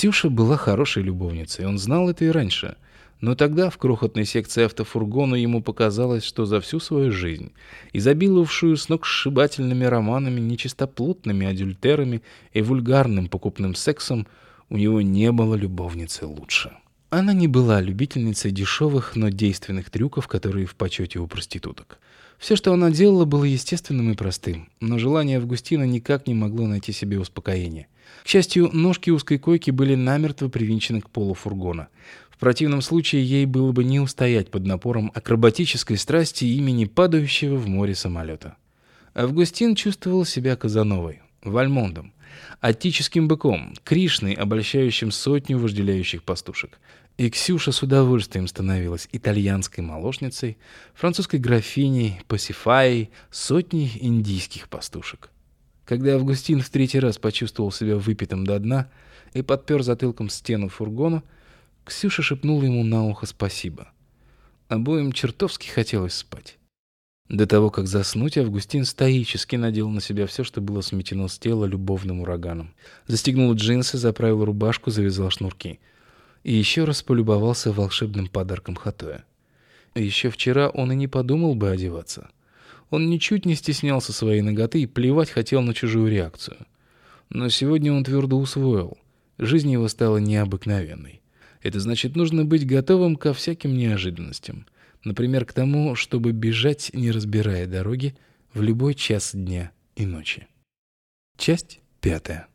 Ксюша была хорошей любовницей, он знал это и раньше. Но тогда в крохотной секции автофургона ему показалось, что за всю свою жизнь, изобиловавшую сногсшибательными романами, нечистоплотными адюльтерами и вульгарным покупным сексом, у него не было любовницы лучше. Она не была любительницей дешевых, но действенных трюков, которые в почете у проституток. Все, что она делала, было естественным и простым, но желание Августина никак не могло найти себе успокоения. К счастью, ножки узкой койки были намертво привинчены к полу фургона. В противном случае ей было бы не устоять под напором акробатической страсти имени падающего в море самолета. Августин чувствовал себя Казановой, Вальмондом, аттическим быком, Кришной, обольщающим сотню вожделяющих пастушек. И Ксюша с удовольствием становилась итальянской молочницей, французской графиней, пасифаей, сотней индийских пастушек. Когда Августин в третий раз почувствовал себя выпитым до дна и подпер затылком стену фургона, Ксюша шепнула ему на ухо спасибо. Обоим чертовски хотелось спать. До того, как заснуть, Августин стоически надел на себя все, что было сметено с тела любовным ураганом. Застегнул джинсы, заправил рубашку, завязал шнурки. И еще раз полюбовался волшебным подарком Хатоя. Еще вчера он и не подумал бы одеваться. Он ничуть не стеснялся своей ноготы и плевать хотел на чужую реакцию. Но сегодня он твердо усвоил. Жизнь его стала необыкновенной. Это значит, нужно быть готовым ко всяким неожиданностям — Например, к тому, чтобы бежать, не разбирая дороги, в любой час дня и ночи. Часть пятая.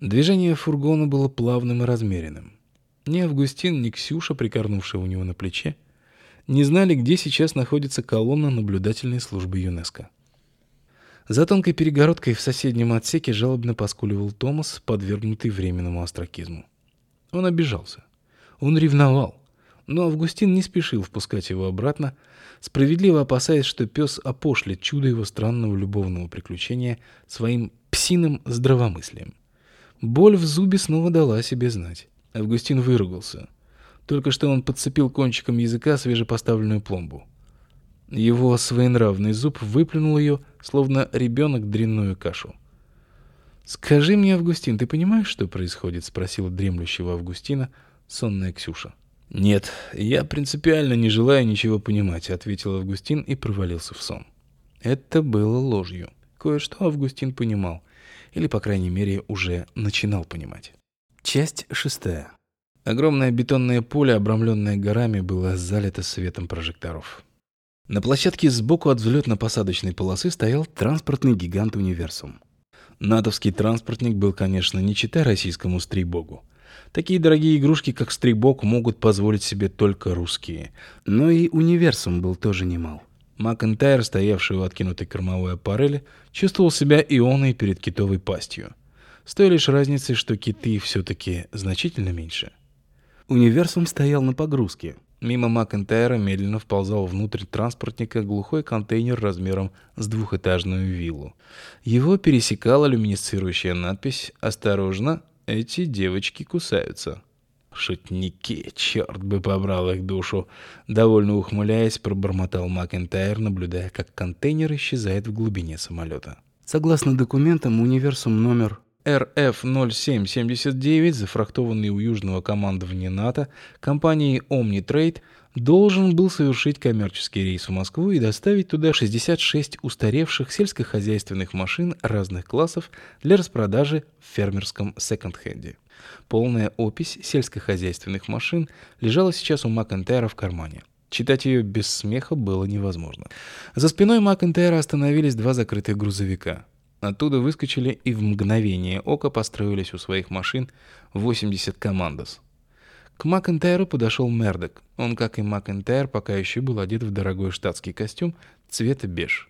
Движение фургона было плавным и размеренным. Ни Августин, ни Ксюша, прикорнувшая у него на плече, не знали, где сейчас находится колонна наблюдательной службы ЮНЕСКО. За тонкой перегородкой в соседнем отсеке жалобно поскуливал Томас, подвергнутый временному остракизму. Он обижался. Он ревновал. Но Августин не спешил впускать его обратно, справедливо опасаясь, что пес опошлит чудо его странного любовного приключения своим псиным здравомыслием. Боль в зубе снова дала себе знать. Августин выругался. Только что он подцепил кончиком языка свежепоставленную пломбу. Его своенравный зуб выплюнул ее, словно ребенок дрянную кашу. «Скажи мне, Августин, ты понимаешь, что происходит?» — спросила дремлющего Августина сонная Ксюша. «Нет, я принципиально не желаю ничего понимать», — ответил Августин и провалился в сон. Это было ложью. Кое-что Августин понимал, или, по крайней мере, уже начинал понимать. Часть шестая. Огромное бетонное поле, обрамленное горами, было залито светом прожекторов. На площадке сбоку от взлетно-посадочной полосы стоял транспортный гигант «Универсум». Натовский транспортник был, конечно, не чита российскому стрейбогу. Такие дорогие игрушки, как стрибок, могут позволить себе только русские. Но и универсум был тоже немал. Макентайр, стоявший у откинутой кормовой аппарели, чувствовал себя ионой перед китовой пастью. С той лишь разницей, что киты все-таки значительно меньше. Универсум стоял на погрузке. Мимо Макентайра медленно вползал внутрь транспортника глухой контейнер размером с двухэтажную виллу. Его пересекала люминесцирующая надпись «Осторожно, эти девочки кусаются. Шутники, черт бы побрал их душу. Довольно ухмыляясь, пробормотал Макентайр, наблюдая, как контейнер исчезает в глубине самолета. Согласно документам, универсум номер РФ-0779, зафрахтованный у южного командования НАТО компанией Omnitrade, должен был совершить коммерческий рейс в Москву и доставить туда 66 устаревших сельскохозяйственных машин разных классов для распродажи в фермерском секонд-хенде. Полная опись сельскохозяйственных машин лежала сейчас у Макентайра в кармане. Читать ее без смеха было невозможно. За спиной Макентайра остановились два закрытых грузовика. Оттуда выскочили и в мгновение ока построились у своих машин 80 командос. К Макентайру подошел Мердок. Он, как и Макентайр, пока еще был одет в дорогой штатский костюм цвета беж.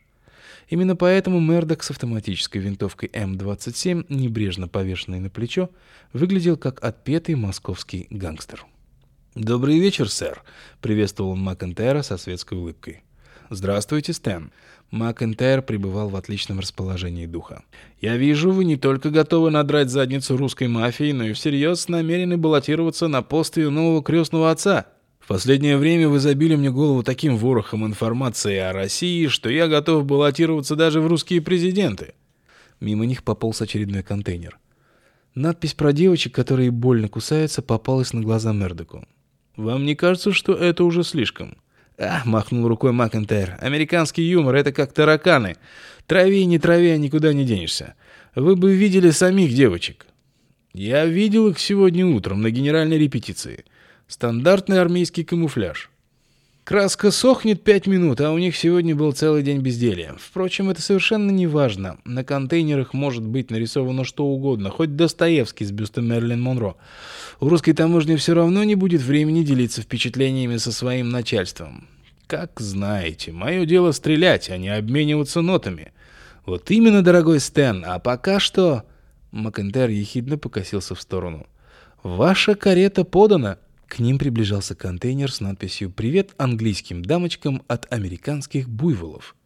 Именно поэтому Мердок с автоматической винтовкой М-27, небрежно повешенной на плечо, выглядел как отпетый московский гангстер. «Добрый вечер, сэр», — приветствовал он Макентайра со светской улыбкой. «Здравствуйте, Стэн. Макентайр пребывал в отличном расположении духа. «Я вижу, вы не только готовы надрать задницу русской мафии, но и всерьез намерены баллотироваться на пост ее нового крестного отца. В последнее время вы забили мне голову таким ворохом информации о России, что я готов баллотироваться даже в русские президенты». Мимо них пополз очередной контейнер. Надпись про девочек, которые больно кусаются, попалась на глаза Мердоку. «Вам не кажется, что это уже слишком?» «А», — махнул рукой Макентайр, — «американский юмор — это как тараканы. Трави, не трави, а никуда не денешься. Вы бы видели самих девочек». «Я видел их сегодня утром на генеральной репетиции. Стандартный армейский камуфляж». Краска сохнет пять минут, а у них сегодня был целый день безделья. Впрочем, это совершенно не важно. На контейнерах может быть нарисовано что угодно, хоть Достоевский с бюстом Мерлин Монро. У русской таможни все равно не будет времени делиться впечатлениями со своим начальством. Как знаете, мое дело стрелять, а не обмениваться нотами. Вот именно, дорогой Стэн, а пока что... Макентайр ехидно покосился в сторону. «Ваша карета подана!» К ним приближался контейнер с надписью «Привет английским дамочкам от американских буйволов».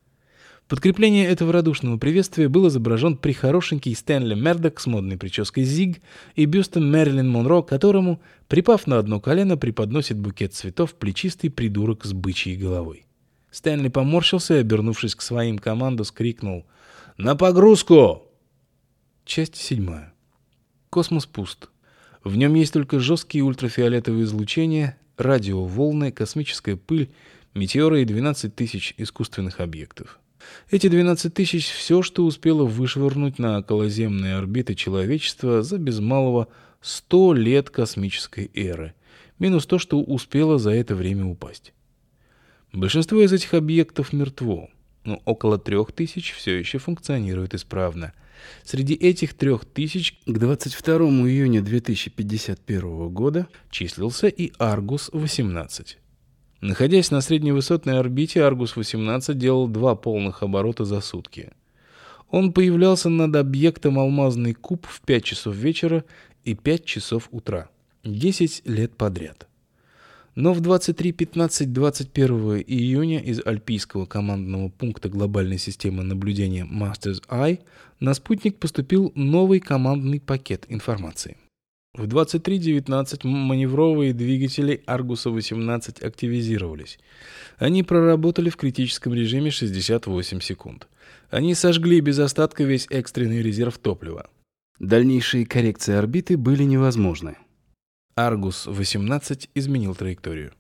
Подкрепление этого радушного приветствия был изображен прихорошенький Стэнли Мердок с модной прической Зиг и бюстом Мэрилин Монро, которому, припав на одно колено, преподносит букет цветов плечистый придурок с бычьей головой. Стэнли поморщился и, обернувшись к своим команду, скрикнул «На погрузку!» Часть седьмая. Космос пуст. В нем есть только жесткие ультрафиолетовые излучения, радиоволны, космическая пыль, метеоры и 12 тысяч искусственных объектов. Эти 12 тысяч – все, что успело вышвырнуть на околоземные орбиты человечества за без малого 100 лет космической эры, минус то, что успело за это время упасть. Большинство из этих объектов мертво, но около трех тысяч все еще функционирует исправно – Среди этих трех тысяч к 22 июня 2051 года числился и Аргус-18. Находясь на средневысотной орбите, Аргус-18 делал два полных оборота за сутки. Он появлялся над объектом «Алмазный куб» в 5 часов вечера и 5 часов утра. 10 лет подряд. Но в 23.15 21 июня из Альпийского командного пункта глобальной системы наблюдения Masters Eye на спутник поступил новый командный пакет информации. В 23.19 маневровые двигатели Аргуса-18 активизировались. Они проработали в критическом режиме 68 секунд. Они сожгли без остатка весь экстренный резерв топлива. Дальнейшие коррекции орбиты были невозможны. Аргус-18 изменил траекторию.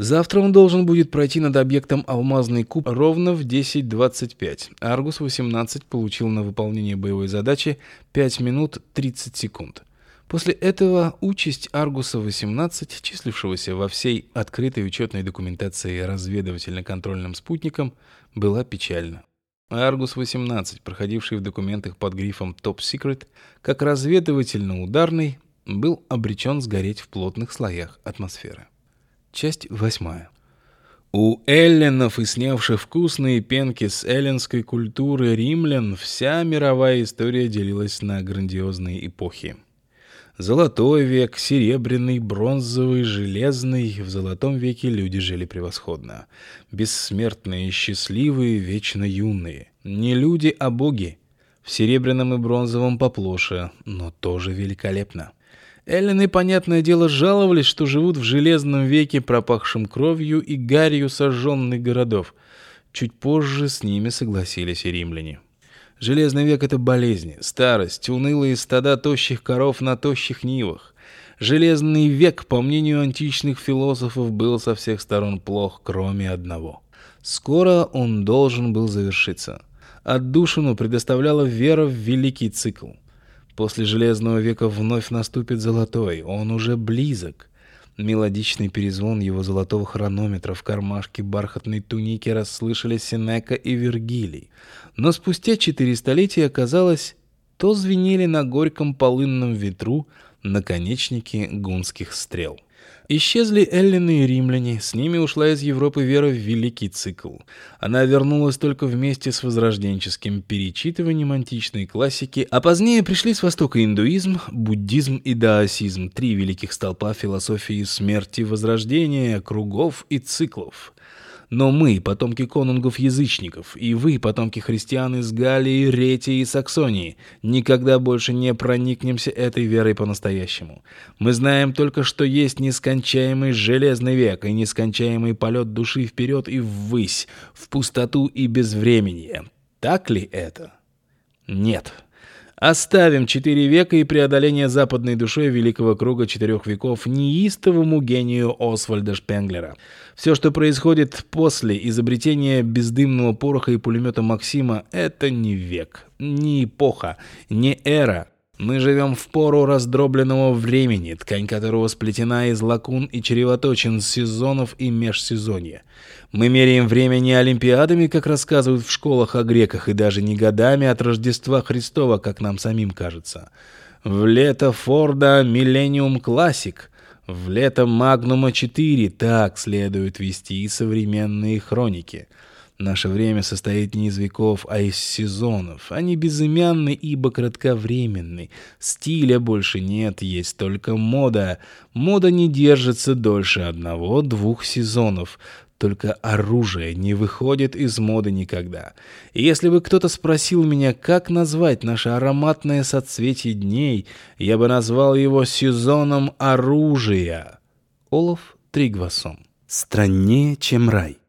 Завтра он должен будет пройти над объектом «Алмазный куб» ровно в 10.25. Аргус-18 получил на выполнение боевой задачи 5 минут 30 секунд. После этого участь Аргуса-18, числившегося во всей открытой учетной документации разведывательно-контрольным спутником, была печальна. Аргус-18, проходивший в документах под грифом «Top Secret», как разведывательно-ударный, был обречен сгореть в плотных слоях атмосферы. Часть восьмая. У эллинов и снявших вкусные пенки с эллинской культуры римлян вся мировая история делилась на грандиозные эпохи. Золотой век, серебряный, бронзовый, железный. В золотом веке люди жили превосходно. Бессмертные, счастливые, вечно юные. Не люди, а боги. В серебряном и бронзовом поплоше, но тоже великолепно. Эллины, понятное дело, жаловались, что живут в железном веке, пропахшем кровью и гарью сожженных городов. Чуть позже с ними согласились и римляне. Железный век — это болезни, старость, унылые стада тощих коров на тощих нивах. Железный век, по мнению античных философов, был со всех сторон плох, кроме одного. Скоро он должен был завершиться. Отдушину предоставляла вера в великий цикл. После Железного века вновь наступит Золотой, он уже близок. Мелодичный перезвон его золотого хронометра в кармашке бархатной туники расслышали Сенека и Вергилий. Но спустя четыре столетия оказалось, то звенели на горьком полынном ветру наконечники гунских стрел. Исчезли эллины и римляне, с ними ушла из Европы вера в великий цикл. Она вернулась только вместе с возрожденческим перечитыванием античной классики, а позднее пришли с востока индуизм, буддизм и даосизм, три великих столпа философии смерти, возрождения, кругов и циклов. Но мы, потомки конунгов-язычников, и вы, потомки христиан из Галлии, Ретии и Саксонии, никогда больше не проникнемся этой верой по-настоящему. Мы знаем только, что есть нескончаемый железный век и нескончаемый полет души вперед и ввысь, в пустоту и безвременье. Так ли это? Нет. Оставим четыре века и преодоление западной душой великого круга четырех веков неистовому гению Освальда Шпенглера. Все, что происходит после изобретения бездымного пороха и пулемета Максима, это не век, не эпоха, не эра, мы живем в пору раздробленного времени, ткань которого сплетена из лакун и чревоточен сезонов и межсезонья. Мы меряем время не олимпиадами, как рассказывают в школах о греках, и даже не годами от Рождества Христова, как нам самим кажется. В лето Форда Millennium Classic, в лето Магнума 4 так следует вести современные хроники — Наше время состоит не из веков, а из сезонов. Они безымянны, ибо кратковременны. Стиля больше нет, есть только мода. Мода не держится дольше одного-двух сезонов. Только оружие не выходит из моды никогда. И если бы кто-то спросил меня, как назвать наше ароматное соцветие дней, я бы назвал его сезоном оружия. Олаф Тригвасон. Страннее, чем рай.